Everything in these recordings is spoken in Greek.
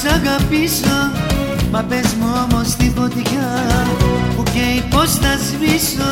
σ' αγαπήσω Μα πες μου όμως τη φωτιά που καίει πως θα σβήσω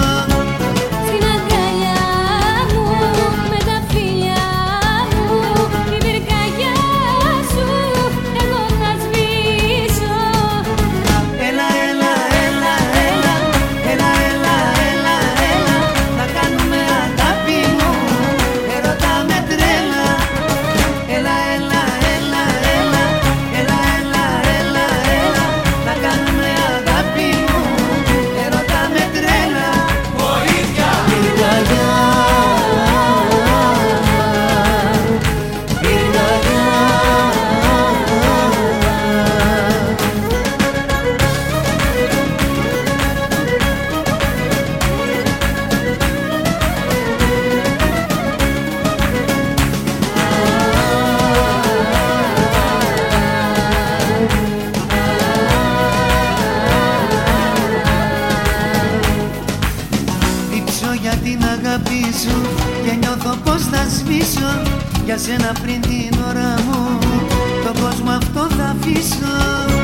αγάπη σου Και νιώθω πως θα σβήσω Για σένα πριν την ώρα μου. Τον κόσμο αυτό θα αφήσω